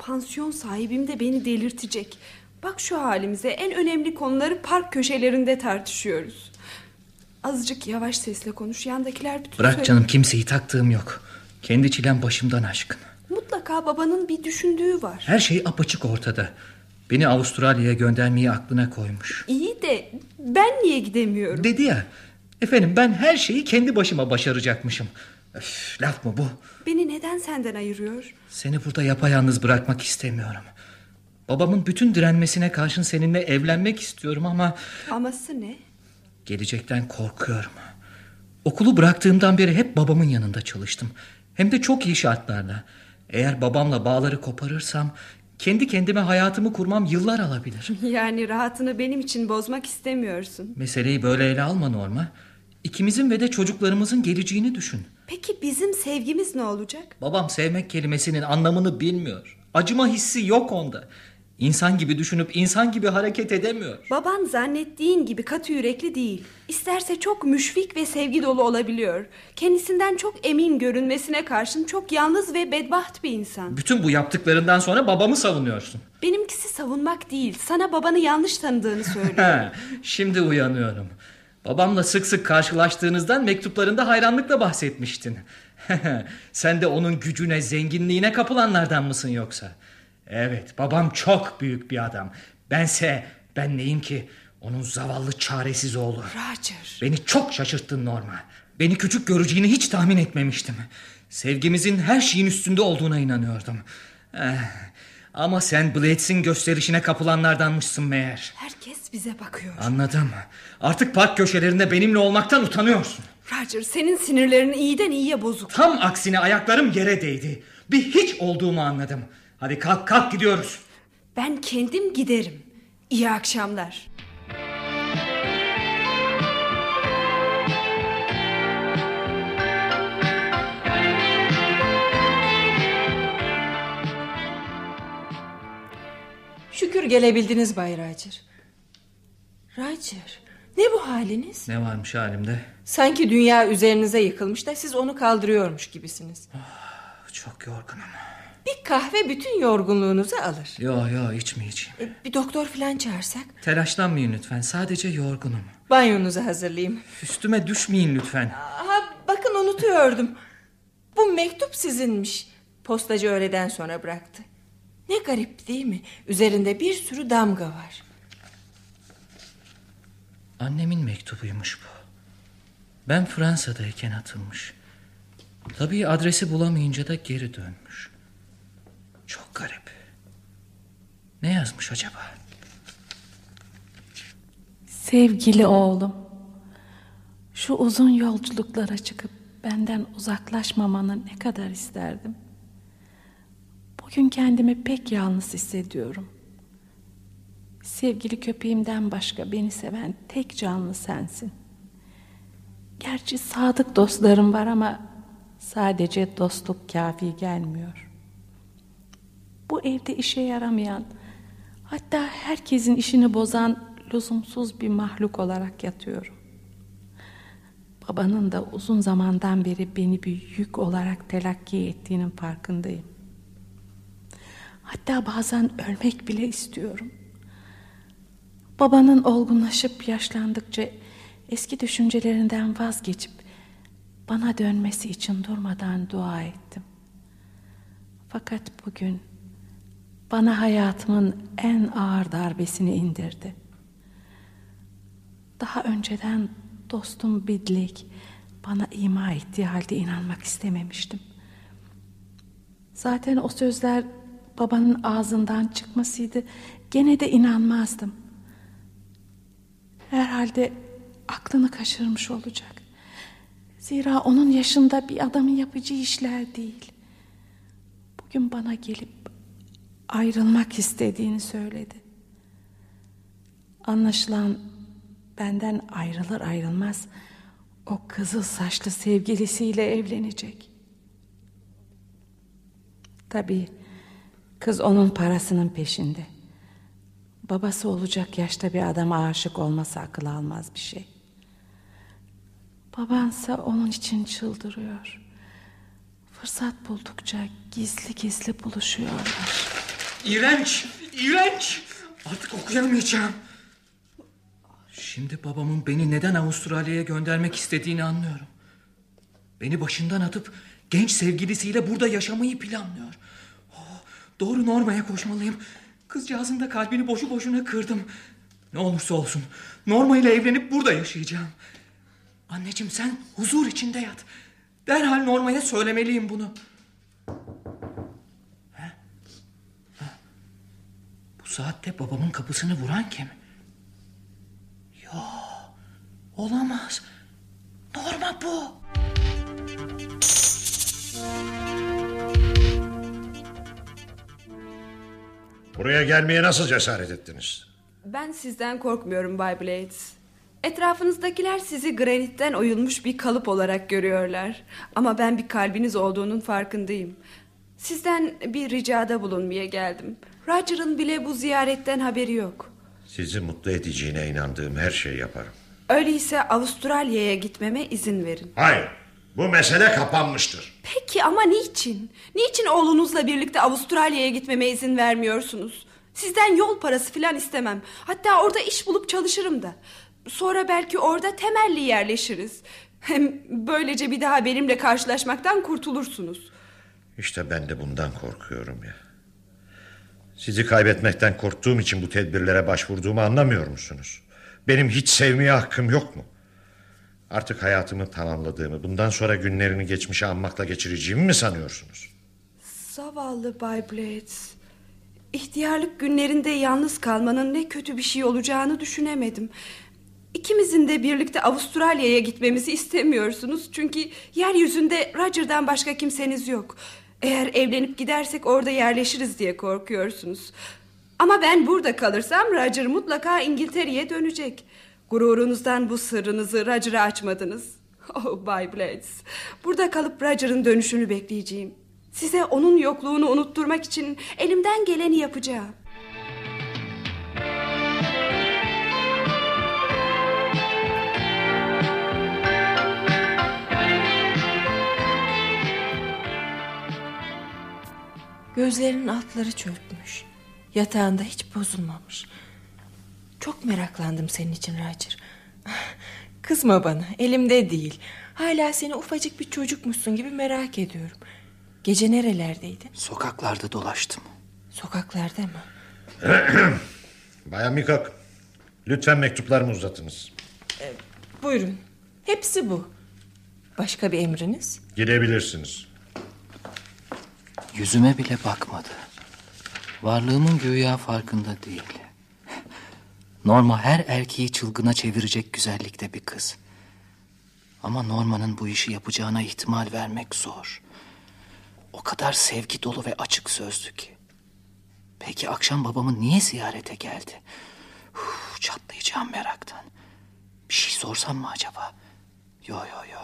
Pansiyon sahibim de beni delirtecek. Bak şu halimize en önemli konuları park köşelerinde tartışıyoruz. Azıcık yavaş sesle konuş yandakiler bütün Bırak canım kimseyi taktığım yok. Kendi çilem başımdan aşkın. Mutlaka babanın bir düşündüğü var. Her şey apaçık ortada. Beni Avustralya'ya göndermeyi aklına koymuş. İyi de ben niye gidemiyorum? Dedi ya. Efendim ben her şeyi kendi başıma başaracakmışım. Öf, laf mı bu? Beni neden senden ayırıyor? Seni burada yapayalnız bırakmak istemiyorum. Babamın bütün direnmesine karşın seninle evlenmek istiyorum ama Aması ne? gelecekten korkuyorum. Okulu bıraktığımdan beri hep babamın yanında çalıştım. Hem de çok iyi şartlarla. Eğer babamla bağları koparırsam kendi kendime hayatımı kurmam yıllar alabilir. Yani rahatını benim için bozmak istemiyorsun. Meseleyi böyle ele alma Norma. İkimizin ve de çocuklarımızın geleceğini düşün. Peki bizim sevgimiz ne olacak? Babam sevmek kelimesinin anlamını bilmiyor. Acıma hissi yok onda. İnsan gibi düşünüp insan gibi hareket edemiyor. Baban zannettiğin gibi katı yürekli değil. İsterse çok müşfik ve sevgi dolu olabiliyor. Kendisinden çok emin görünmesine karşın çok yalnız ve bedbaht bir insan. Bütün bu yaptıklarından sonra babamı savunuyorsun. Benimkisi savunmak değil, sana babanı yanlış tanıdığını [LAUGHS] söylüyor. Ha, Şimdi uyanıyorum. Babamla sık sık karşılaştığınızdan mektuplarında hayranlıkla bahsetmiştin. [LAUGHS] Sen de onun gücüne, zenginliğine kapılanlardan mısın yoksa? Evet, babam çok büyük bir adam. Bense, ben neyim ki? Onun zavallı çaresiz oğlu. Roger. Beni çok şaşırttın Norma. Beni küçük göreceğini hiç tahmin etmemiştim. Sevgimizin her şeyin üstünde olduğuna inanıyordum. Eh, ama sen Blades'in gösterişine kapılanlardanmışsın meğer. Herkes bize bakıyor. Anladım. Artık park köşelerinde benimle olmaktan utanıyorsun. Roger, senin sinirlerin iyiden iyiye bozuk. Tam aksine ayaklarım yere değdi. Bir hiç olduğumu anladım. Hadi kalk kalk gidiyoruz. Ben kendim giderim. İyi akşamlar. Şükür gelebildiniz Bay Roger. Roger, ne bu haliniz? Ne varmış halimde? Sanki dünya üzerinize yıkılmış da siz onu kaldırıyormuş gibisiniz. Çok yorgunum. Bir kahve bütün yorgunluğunuzu alır. Yo yo içmeyeceğim. E, Bir doktor falan çağırsak. Telaşlanmayın lütfen. Sadece yorgunum. Banyonuzu hazırlayayım. Üstüme düşmeyin lütfen. Aha, bakın unutuyordum. Bu mektup sizinmiş. Postacı öğleden sonra bıraktı. Ne garip değil mi? Üzerinde bir sürü damga var. Annemin mektubuymuş bu. Ben Fransa'dayken atılmış. Tabii adresi bulamayınca da geri dönmüş. Çok garip. Ne yazmış acaba? Sevgili oğlum, şu uzun yolculuklara çıkıp benden uzaklaşmamanı ne kadar isterdim. Bugün kendimi pek yalnız hissediyorum. Sevgili köpeğimden başka beni seven tek canlı sensin. Gerçi sadık dostlarım var ama sadece dostluk kafi gelmiyor. Bu evde işe yaramayan, hatta herkesin işini bozan lüzumsuz bir mahluk olarak yatıyorum. Babanın da uzun zamandan beri beni bir yük olarak telakki ettiğinin farkındayım. Hatta bazen ölmek bile istiyorum. Babanın olgunlaşıp yaşlandıkça eski düşüncelerinden vazgeçip bana dönmesi için durmadan dua ettim. Fakat bugün bana hayatımın en ağır darbesini indirdi. Daha önceden dostum Bidlek bana ima ettiği halde inanmak istememiştim. Zaten o sözler babanın ağzından çıkmasıydı. Gene de inanmazdım. Herhalde aklını kaçırmış olacak. Zira onun yaşında bir adamın yapacağı işler değil. Bugün bana gelip ayrılmak istediğini söyledi. Anlaşılan benden ayrılır ayrılmaz o kızıl saçlı sevgilisiyle evlenecek. Tabii kız onun parasının peşinde. Babası olacak yaşta bir adama aşık olması akıl almaz bir şey. Babansa onun için çıldırıyor. Fırsat buldukça gizli gizli buluşuyorlar. İğrenç, iğrenç. Artık okuyamayacağım. Şimdi babamın beni neden Avustralya'ya göndermek istediğini anlıyorum. Beni başından atıp genç sevgilisiyle burada yaşamayı planlıyor. Doğru Norma'ya koşmalıyım. Kızcağızın da kalbini boşu boşuna kırdım. Ne olursa olsun Norma ile evlenip burada yaşayacağım. Anneciğim sen huzur içinde yat. Derhal Norma'ya söylemeliyim bunu. He? Ha. Bu saatte babamın kapısını vuran kim? Yo, olamaz. Norma bu. Buraya gelmeye nasıl cesaret ettiniz? Ben sizden korkmuyorum Bay Blades. Etrafınızdakiler sizi granitten oyulmuş bir kalıp olarak görüyorlar. Ama ben bir kalbiniz olduğunun farkındayım. Sizden bir ricada bulunmaya geldim. Roger'ın bile bu ziyaretten haberi yok. Sizi mutlu edeceğine inandığım her şeyi yaparım. Öyleyse Avustralya'ya gitmeme izin verin. Hayır. Bu mesele kapanmıştır. Peki ama niçin? Niçin oğlunuzla birlikte Avustralya'ya gitmeme izin vermiyorsunuz? Sizden yol parası falan istemem. Hatta orada iş bulup çalışırım da. Sonra belki orada temelli yerleşiriz. Hem böylece bir daha benimle karşılaşmaktan kurtulursunuz. İşte ben de bundan korkuyorum ya. Sizi kaybetmekten korktuğum için bu tedbirlere başvurduğumu anlamıyor musunuz? Benim hiç sevmeye hakkım yok mu? Artık hayatımı tamamladığımı, bundan sonra günlerini geçmişe anmakla geçireceğimi mi sanıyorsunuz? Zavallı Bay Blades. İhtiyarlık günlerinde yalnız kalmanın ne kötü bir şey olacağını düşünemedim. İkimizin de birlikte Avustralya'ya gitmemizi istemiyorsunuz. Çünkü yeryüzünde Roger'dan başka kimseniz yok. Eğer evlenip gidersek orada yerleşiriz diye korkuyorsunuz. Ama ben burada kalırsam Roger mutlaka İngiltere'ye dönecek. Gururunuzdan bu sırrınızı Roger'a açmadınız. Oh Bay Blades. Burada kalıp Roger'ın dönüşünü bekleyeceğim. Size onun yokluğunu unutturmak için elimden geleni yapacağım. Gözlerinin altları çökmüş. Yatağında hiç bozulmamış. Çok meraklandım senin için Roger. [LAUGHS] Kızma bana elimde değil. Hala seni ufacık bir çocukmuşsun gibi merak ediyorum. Gece nerelerdeydin? Sokaklarda dolaştım. Sokaklarda mı? [CLEARS THROAT] Bayan Mikak, lütfen mektuplarımı uzatınız. Ee, buyurun. Hepsi bu. Başka bir emriniz? Gidebilirsiniz. Yüzüme bile bakmadı. Varlığımın güya farkında değil. Norma her erkeği çılgına çevirecek güzellikte bir kız. Ama Norma'nın bu işi yapacağına ihtimal vermek zor. O kadar sevgi dolu ve açık sözlü ki. Peki akşam babamı niye ziyarete geldi? Uf, çatlayacağım meraktan. Bir şey sorsam mı acaba? Yo yo yo.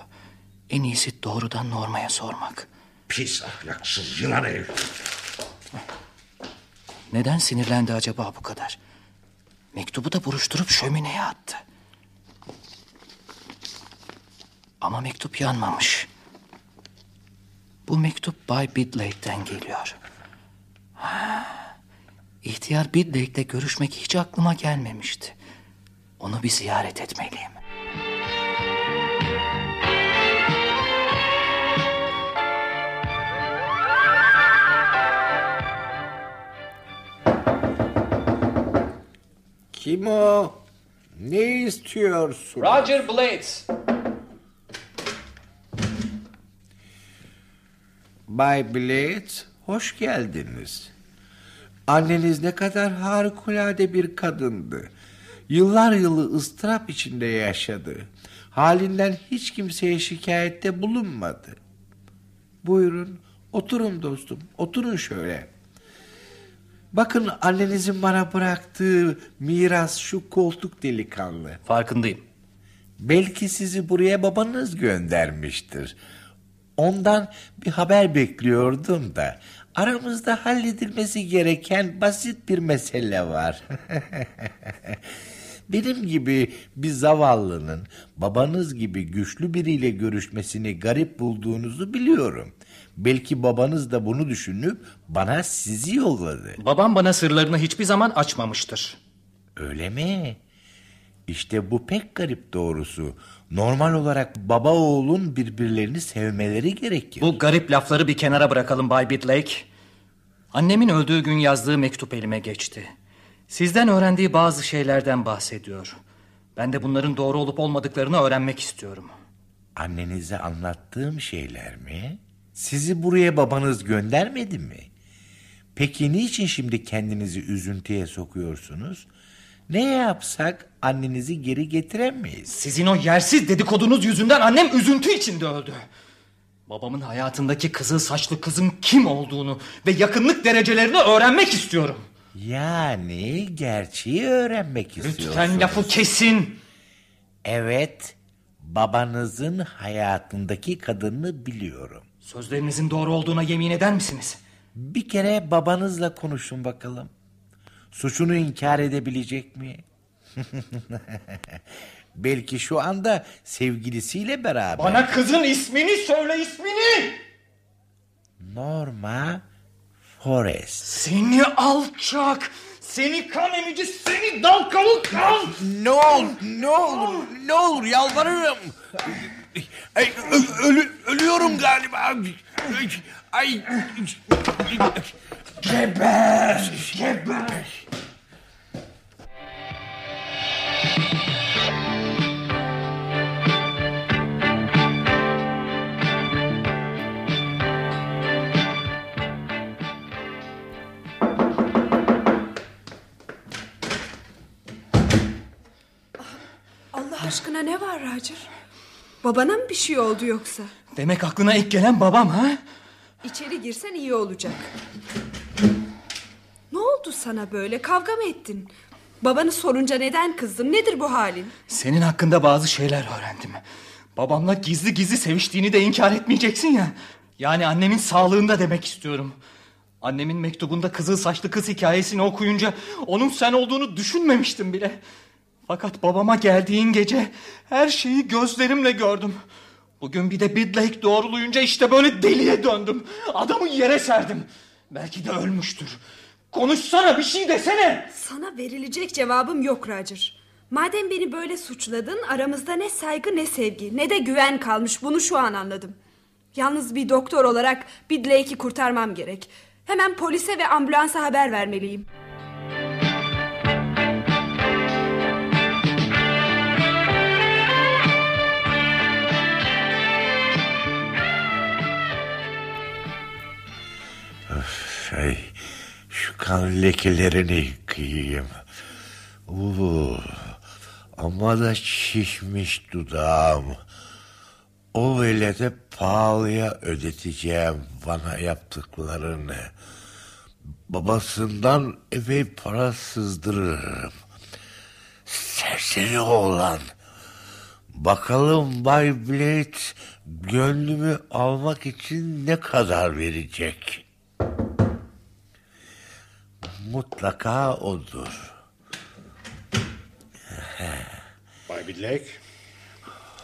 En iyisi doğrudan Norma'ya sormak. Pis ahlaksız yılan herif. Neden sinirlendi acaba bu kadar? Mektubu da buruşturup şömineye attı. Ama mektup yanmamış. Bu mektup Bay Bidlake'den geliyor. Ha, İhtiyar Bidlake'le görüşmek hiç aklıma gelmemişti. Onu bir ziyaret etmeliyim. Kim o? Ne istiyorsun? Roger Blades. Bay Blades, hoş geldiniz. Anneniz ne kadar harikulade bir kadındı. Yıllar yılı ıstırap içinde yaşadı. Halinden hiç kimseye şikayette bulunmadı. Buyurun, oturun dostum, oturun şöyle. Bakın annenizin bana bıraktığı miras şu koltuk delikanlı. Farkındayım. Belki sizi buraya babanız göndermiştir. Ondan bir haber bekliyordum da aramızda halledilmesi gereken basit bir mesele var. [LAUGHS] Benim gibi bir zavallının babanız gibi güçlü biriyle görüşmesini garip bulduğunuzu biliyorum. Belki babanız da bunu düşünüp bana sizi yolladı. Babam bana sırlarını hiçbir zaman açmamıştır. Öyle mi? İşte bu pek garip doğrusu. Normal olarak baba oğlun birbirlerini sevmeleri gerekir. Bu garip lafları bir kenara bırakalım Bay Bitlake. Annemin öldüğü gün yazdığı mektup elime geçti. Sizden öğrendiği bazı şeylerden bahsediyor. Ben de bunların doğru olup olmadıklarını öğrenmek istiyorum. Annenize anlattığım şeyler mi? Sizi buraya babanız göndermedi mi? Peki niçin şimdi kendinizi üzüntüye sokuyorsunuz? Ne yapsak annenizi geri getiremeyiz. Sizin o yersiz dedikodunuz yüzünden annem üzüntü içinde öldü. Babamın hayatındaki kızıl saçlı kızın kim olduğunu ve yakınlık derecelerini öğrenmek istiyorum. Yani gerçeği öğrenmek istiyorsunuz. Lütfen lafı kesin. Evet, babanızın hayatındaki kadını biliyorum. Sözlerinizin doğru olduğuna yemin eder misiniz? Bir kere babanızla konuşun bakalım. Suçunu inkar edebilecek mi? [LAUGHS] Belki şu anda sevgilisiyle beraber. Bana kızın ismini söyle ismini. Norma Forrest. Seni alçak. Seni kan emici, seni dal kavuk kan. Ne olur, ne olur, ne olur yalvarırım. Ay, ölü, ölüyorum galiba. Ay. Geber, geber. Allah aşkına ne var Roger? Babana mı bir şey oldu yoksa? Demek aklına ilk gelen babam ha? İçeri girsen iyi olacak. Ne oldu sana böyle? Kavga mı ettin? Babanı sorunca neden kızdın? Nedir bu halin? Senin hakkında bazı şeyler öğrendim. Babamla gizli gizli seviştiğini de inkar etmeyeceksin ya. Yani annemin sağlığında demek istiyorum. Annemin mektubunda kızıl saçlı kız hikayesini okuyunca onun sen olduğunu düşünmemiştim bile. Fakat babama geldiğin gece her şeyi gözlerimle gördüm. Bugün bir de Bidlake doğruluyunca işte böyle deliye döndüm. Adamı yere serdim. Belki de ölmüştür. Konuşsana bir şey desene. Sana verilecek cevabım yok Roger. Madem beni böyle suçladın aramızda ne saygı ne sevgi ne de güven kalmış bunu şu an anladım. Yalnız bir doktor olarak Bidlake'i kurtarmam gerek. Hemen polise ve ambulansa haber vermeliyim. Şey, şu kan lekelerini yıkayayım. Uuu, ama da şişmiş dudağım. O velede pahalıya ödeteceğim bana yaptıklarını. Babasından epey para sızdırırım. Serseri oğlan. Bakalım Bay Blade gönlümü almak için ne kadar verecek? Mutlaka odur. Bay Bidlake.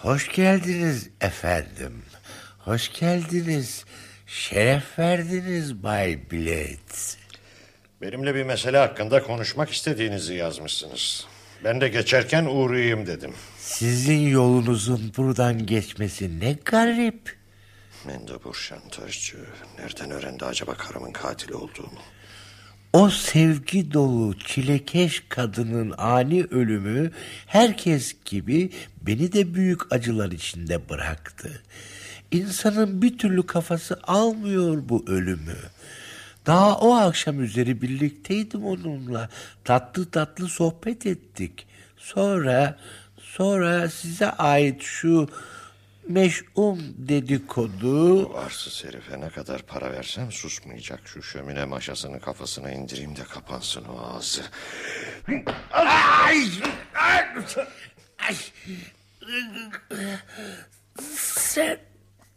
Hoş geldiniz efendim. Hoş geldiniz. Şeref verdiniz Bay Blade. Benimle bir mesele hakkında konuşmak istediğinizi yazmışsınız. Ben de geçerken uğrayayım dedim. Sizin yolunuzun buradan geçmesi ne garip. Mendebur şantajcı. Nereden öğrendi acaba karımın katili olduğumu? O sevgi dolu çilekeş kadının ani ölümü herkes gibi beni de büyük acılar içinde bıraktı. İnsanın bir türlü kafası almıyor bu ölümü. Daha o akşam üzeri birlikteydim onunla. Tatlı tatlı sohbet ettik. Sonra, sonra size ait şu meş'um dedikodu... Bu arsız herife ne kadar para versem susmayacak. Şu şömine maşasını kafasına indireyim de kapansın o ağzı. Ay! Ay! Sen,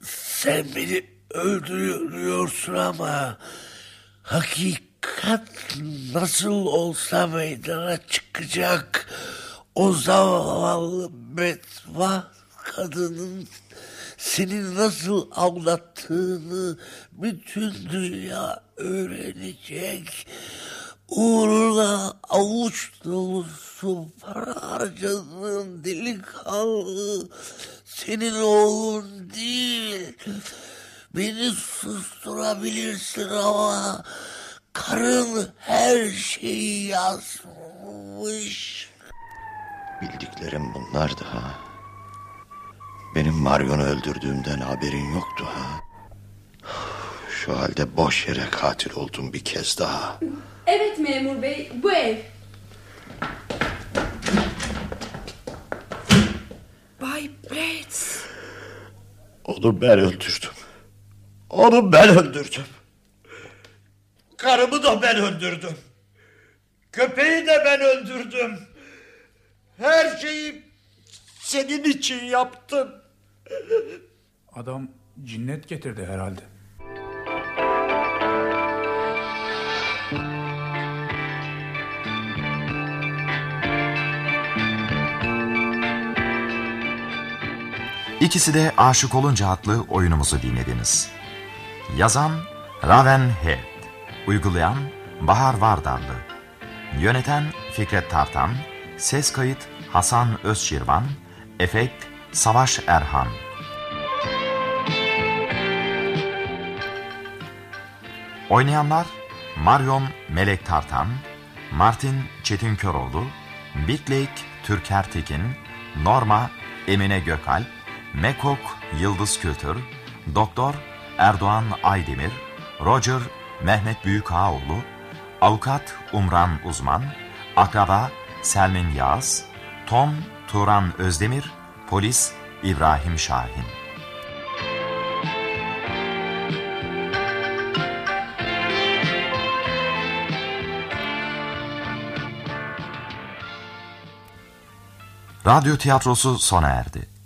sen beni öldürüyorsun ama hakikat nasıl olsa meydana çıkacak. O zavallı betva kadının seni nasıl aldattığını bütün dünya öğrenecek. Uğruna avuç dolusu para harcadığın delikanlı senin oğlun değil. Beni susturabilirsin ama karın her şeyi yazmış. Bildiklerim bunlardı ha. Benim Marion'u öldürdüğümden haberin yoktu ha. Şu halde boş yere katil oldum bir kez daha. Evet memur bey bu ev. Bay Blades. Onu ben öldürdüm. Onu ben öldürdüm. Karımı da ben öldürdüm. Köpeği de ben öldürdüm. Her şeyi senin için yaptım. Adam cinnet getirdi herhalde. İkisi de Aşık Olunca adlı oyunumuzu dinlediniz. Yazan Raven Head, uygulayan Bahar Vardarlı, yöneten Fikret Tartan, ses kayıt Hasan Özşirvan, efekt Savaş Erhan. Oynayanlar Marion Melek Tartan, Martin Çetin Köroğlu, Bitlek Türker Tekin, Norma Emine Gökalp, Mekok Yıldız Kültür, Doktor Erdoğan Aydemir, Roger Mehmet Büyükağoğlu, Avukat Umran Uzman, Akraba Selmin Yağız, Tom Turan Özdemir, Polis İbrahim Şahin. Radyo tiyatrosu sona erdi.